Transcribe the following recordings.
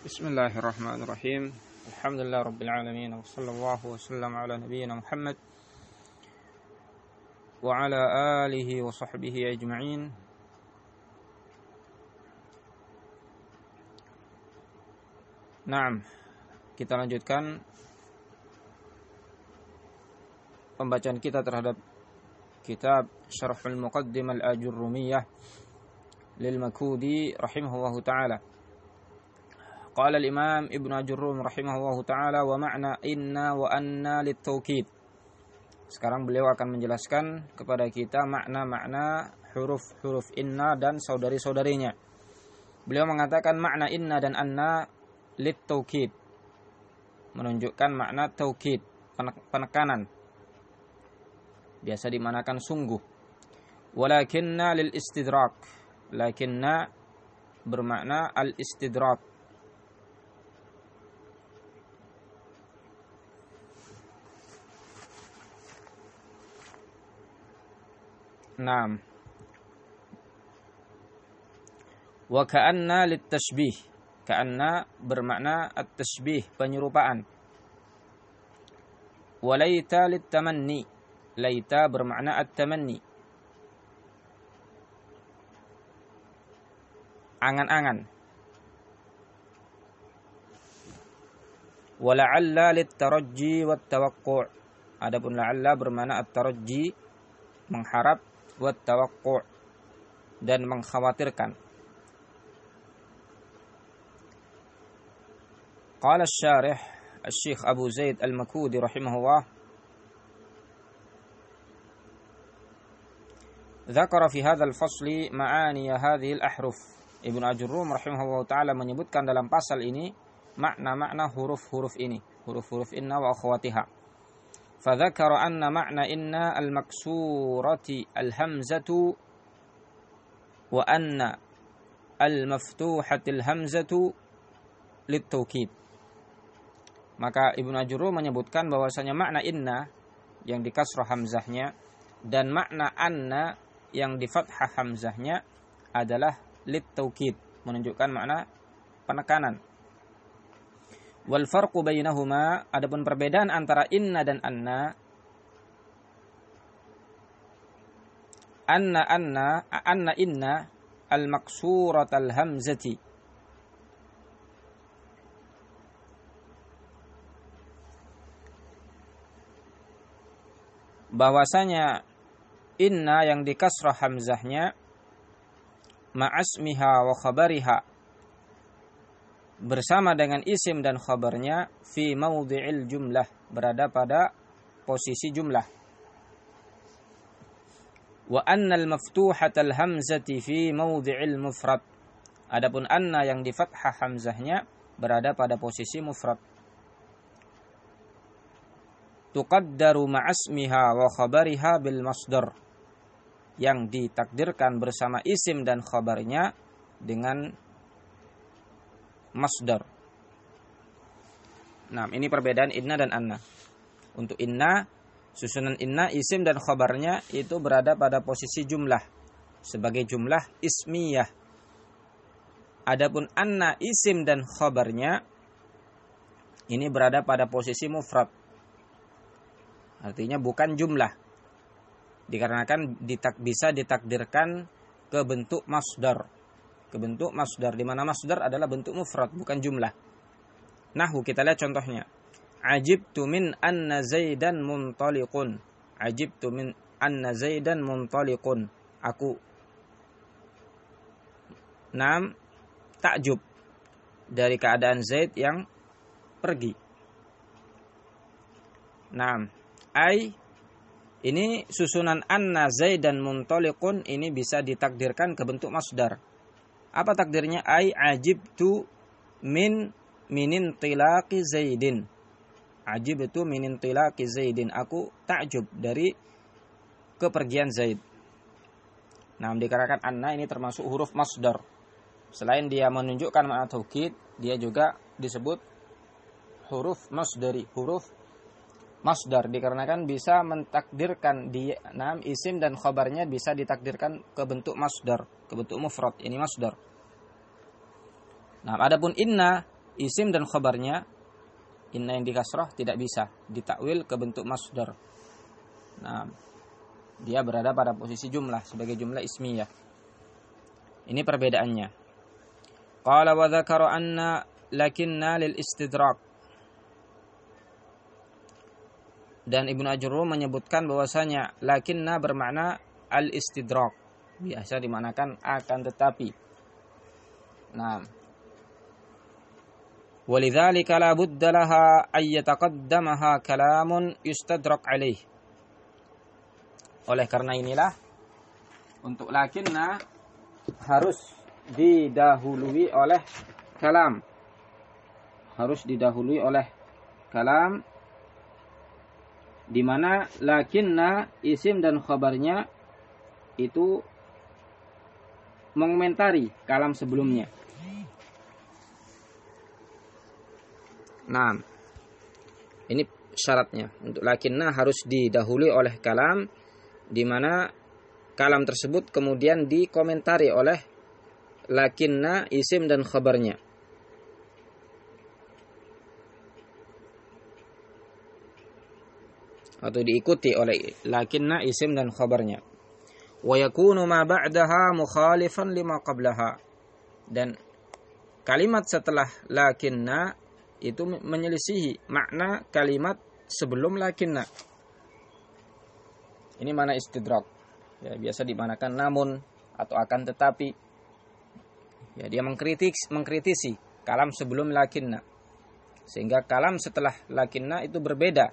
بسم الله الرحمن الرحيم الحمد لله رب العالمين وصلى الله وسلم على نبينا محمد وعلى آله وصحبه أجمعين Nah, kita lanjutkan pembacaan kita terhadap kitab Syarhul Muqaddim Al-Ajurrumiyah lil Makudi rahimahullahu taala. Qala al-Imam Ibnu Ajurrum taala wa ma'na inna wa anna litawkid. Sekarang beliau akan menjelaskan kepada kita makna-makna huruf-huruf inna dan saudari-saudarinya. Beliau mengatakan makna inna dan anna litawkid. Menunjukkan makna taukid, penekanan. Biasa dimanakan sungguh. Walakinna lil istidrak. Lakinna bermakna al istidrak Naam. Wa ka'anna litashbih. Ka'anna bermakna at-tashbih, penyerupaan. Wa laita litamanni. Laita bermakna at-tamanni. Angan-angan. Wa la'alla litarajji wat tawaqqu'u. Adapun la'alla bermakna at-tarajji mengharap wa tawaqu' dan mengkhawatirkan. Qala syarih Al-Syekh Abu Zaid Al-Makudi rahimahullah ذكر في هذا الفصل معاني هذه الأحرف Ibnu Ajurrum rahimahullah taala menyebutkan dalam pasal ini makna-makna huruf-huruf ini, huruf-huruf inna wa akhwatiha. فذكر أن معنى إن المكسورة الهمزة وأن المفتوحة الهمزة للتوكيد maka Ibnu Ajurru menyebutkan bahwasanya makna inna yang di kasrah hamzahnya dan makna anna yang di fathah hamzahnya adalah lit taukid menunjukkan makna penekanan Wal farqu bainahuma adapun perbedaan antara inna dan anna anna anna anna inna al maksurat al hamzati. Bahwasanya inna yang dikasrah hamzahnya ma'asmiha wa khabariha bersama dengan isim dan khabarnya fi maudhi'il jumlah berada pada posisi jumlah. Wa anna al-maftuhat al-hamzati fi maudhi'il mufrad. Adapun anna yang di fathah hamzahnya berada pada posisi mufrad. Tuqaddaru ma'asmiha wa khabariha bil masdar. Yang ditakdirkan bersama isim dan khabarnya dengan masdar. Nah, ini perbedaan inna dan anna. Untuk inna, susunan inna, isim dan khabarnya itu berada pada posisi jumlah. Sebagai jumlah ismiyah. Adapun anna, isim dan khabarnya ini berada pada posisi mufrad. Artinya bukan jumlah. Dikarenakan ditak, bisa ditakdirkan ke bentuk masdar ke bentuk masdar di mana masdar adalah bentuk mufrad bukan jumlah. Nahu kita lihat contohnya. Ajibtu min anna Zaidan muntaliqun. Ajibtu min anna Zaidan muntaliqun. Aku Nam takjub dari keadaan Zaid yang pergi. Nam ai ini susunan anna Zaidan muntaliqun ini bisa ditakdirkan ke bentuk masdar apa takdirnya? Ai ajibtu min minin tilaki Zaidin. Ajibtu minin tilaki Zaidin. Aku takjub dari kepergian Zaid. Nah, dikarenakan anna ini termasuk huruf masdar. Selain dia menunjukkan makna taukid, dia juga disebut huruf masdari, huruf masdar dikarenakan bisa mentakdirkan di enam isim dan khabarnya bisa ditakdirkan ke bentuk masdar, ke bentuk mufrad. Ini masdar. Nah, adapun inna isim dan khabarnya inna yang dikasroh tidak bisa ditakwil ke bentuk masdar. Nah, dia berada pada posisi jumlah sebagai jumlah ismiyah. Ini perbedaannya. Qala wa dzakara anna lakinna lil istidrak. Dan Ibnu Ajurrum menyebutkan bahwasanya lakinna bermakna al istidrak. Biasa dimanakan akan tetapi. Nah, ولذلك لا بد لها أن يتقدمها كلام يستدرك عليه oleh karena inilah untuk lakinna harus didahului oleh kalam harus didahului oleh kalam di mana lakinna isim dan khabarnya itu mengomentari kalam sebelumnya Nah, ini syaratnya. Untuk lakinna harus didahului oleh kalam di mana kalam tersebut kemudian dikomentari oleh lakinna isim dan khabarnya. Atau diikuti oleh lakinna isim dan khabarnya. Wa yakunu ma ba'daha mukhalifan lima qablaha. Dan kalimat setelah lakinna itu menyelisihi makna kalimat sebelum lakinna. Ini mana istidrak. Ya, biasa dimanakan namun atau akan tetapi. Ya, dia mengkritik mengkritisi kalam sebelum lakinna. Sehingga kalam setelah lakinna itu berbeda.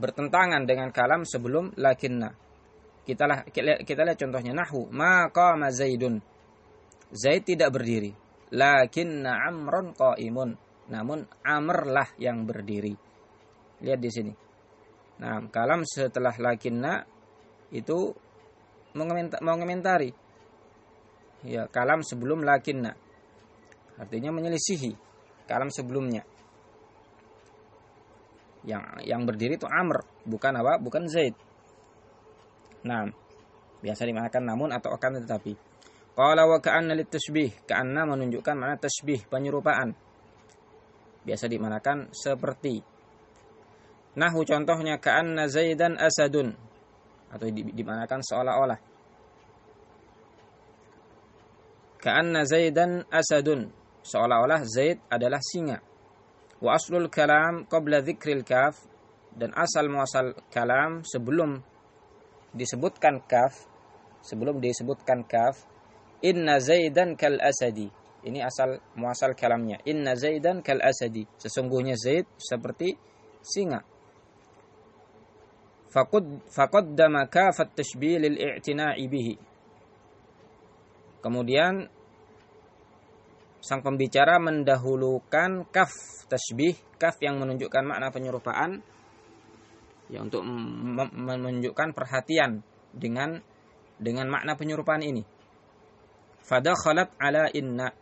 Bertentangan dengan kalam sebelum lakinna. Kita, lah, kita lihat contohnya nahu maka Zaidun. Zaid tidak berdiri lakinna amron qaimun. Namun amrlah yang berdiri. Lihat di sini. Nah, kalam setelah lakinna itu mengomentari. Ya, kalam sebelum lakinna. Artinya menyelisihi kalam sebelumnya. Yang yang berdiri itu Amr, bukan apa? Bukan Zaid. Nah, biasa dimanakan namun atau akan tetapi. Qala wa ka'anna litasbih. Ka'anna menunjukkan mana tasbih, penyerupaan. Biasa dimanakan seperti. Nahu contohnya ka'anna Zaidan asadun. Atau dimanakan seolah-olah. Ka'anna Zaidan asadun. Seolah-olah Zaid adalah singa. Wa aslul kalam qabla dzikril kaf. Dan asal muasal kalam sebelum disebutkan kaf. Sebelum disebutkan kaf Inna Zaidan kal asadi. Ini asal muasal kalamnya. Inna Zaidan kal asadi. Sesungguhnya Zaid seperti singa. Faqad faqaddama kafat tashbih lil i'tina'i bihi. Kemudian sang pembicara mendahulukan kaf tasbih, kaf yang menunjukkan makna penyerupaan. Ya untuk menunjukkan perhatian dengan dengan makna penyerupaan ini. Fadakhalat ala inna.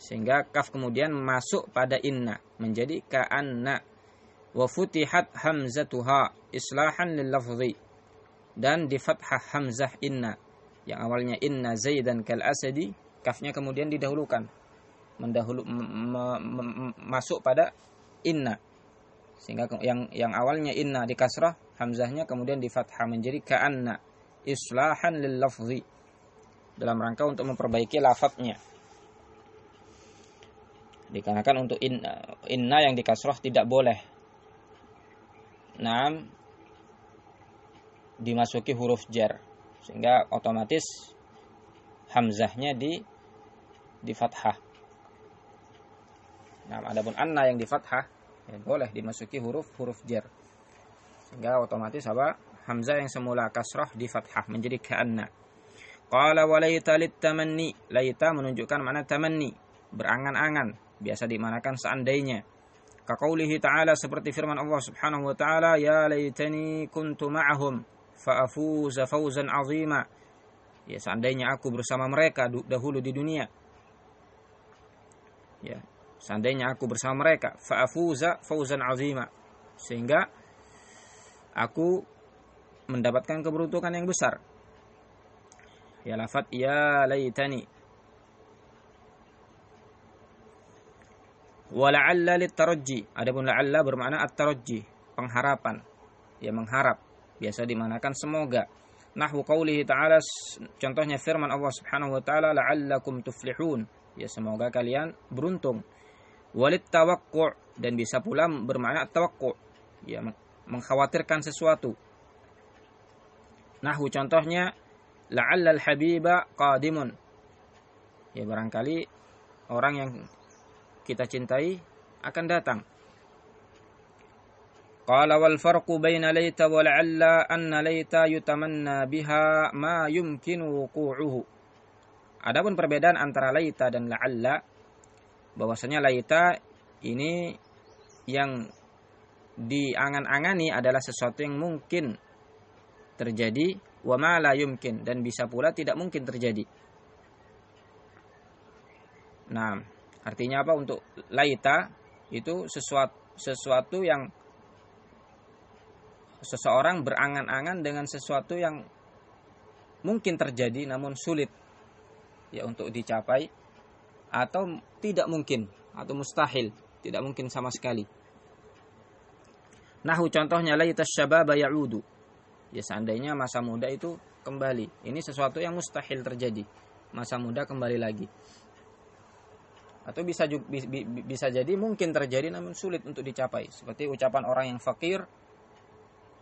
Sehingga kaf kemudian masuk pada inna. Menjadi ka'anna. Wa futihat hamzatuha islahan lil lafzi. Dan di fathah hamzah inna. Yang awalnya inna zaidan kal asadi kafnya kemudian didahulukan mendahulu masuk pada inna sehingga yang yang awalnya inna di kasrah hamzahnya kemudian di fathah menjadi ka'anna islahan lil lafzi dalam rangka untuk memperbaiki lafadznya. Dikarenakan untuk inna, inna yang dikasroh tidak boleh. Nam dimasuki huruf jar sehingga otomatis hamzahnya di di fathah. Nah, adapun anna yang di fathah ya boleh dimasuki huruf huruf jar. Sehingga otomatis apa? Hamzah yang semula kasroh di fathah menjadi ka'anna. Qala walaita tamanni. Laita menunjukkan mana tamanni, berangan-angan, biasa dimanakan seandainya. Kaqaulihi ta'ala seperti firman Allah Subhanahu wa taala, ya laitani kuntu ma'ahum fa'afuza fawzan 'azima. Ya seandainya aku bersama mereka dahulu di dunia. Ya, seandainya aku bersama mereka fa'afuza fawzan 'azima. Sehingga aku mendapatkan keberuntungan yang besar ya lafat ya laitani Wa la'alla litarajji. Adapun la'alla bermakna at-tarajji, pengharapan. Ya mengharap. Biasa dimanakan semoga. Nahwu qaulihi ta'ala contohnya firman Allah Subhanahu wa taala la'allakum tuflihun. Ya semoga kalian beruntung. Walid tawakku' dan bisa pula bermakna tawakku' ya mengkhawatirkan sesuatu. Nahwu contohnya la'alla al-habiba qadimun. Ya barangkali orang yang kita cintai akan datang. Qala wal farqu baina laita wa la'alla anna laita yutamanna biha ma yumkinu wuqu'uhu. Adapun perbedaan antara laita dan la'alla bahwasanya laita ini yang diangan-angani adalah sesuatu yang mungkin terjadi wa ma la yumkin dan bisa pula tidak mungkin terjadi. Nah, artinya apa? Untuk laita itu sesuatu sesuatu yang seseorang berangan-angan dengan sesuatu yang mungkin terjadi namun sulit ya untuk dicapai atau tidak mungkin atau mustahil, tidak mungkin sama sekali. Nahu contohnya laita syababa ya'udu. Ya seandainya masa muda itu kembali. Ini sesuatu yang mustahil terjadi. Masa muda kembali lagi. Atau bisa bisa jadi mungkin terjadi namun sulit untuk dicapai. Seperti ucapan orang yang fakir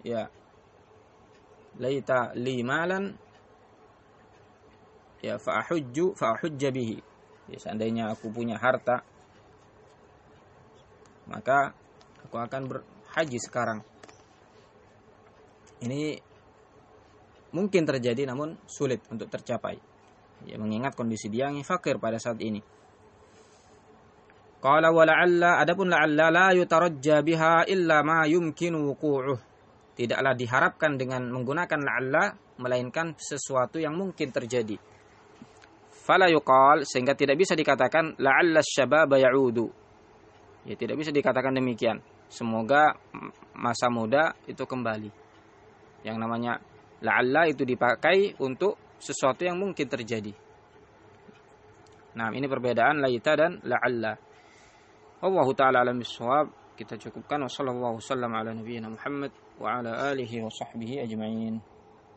ya laita li malan ya fa'ahujju fa'ahujja bihi ya seandainya aku punya harta maka aku akan berhaji sekarang. Ini mungkin terjadi namun sulit untuk tercapai. Ya mengingat kondisi dia yang fakir pada saat ini. Qala wa la'alla adapun la'alla la yutarajja biha illa ma yumkinu wuqu'uh. Tidaklah diharapkan dengan menggunakan la'alla melainkan sesuatu yang mungkin terjadi. Fala yuqal sehingga tidak bisa dikatakan la'alla syababa ya'udu. Ya tidak bisa dikatakan demikian. Semoga masa muda itu kembali. Yang namanya la'alla itu dipakai untuk sesuatu yang mungkin terjadi. Nah, ini perbedaan laita dan la'alla. Allah taala alam bisawab. Kita cukupkan wasallallahu wasallam ala nabiyina Muhammad wa ala alihi wa sahbihi ajma'in.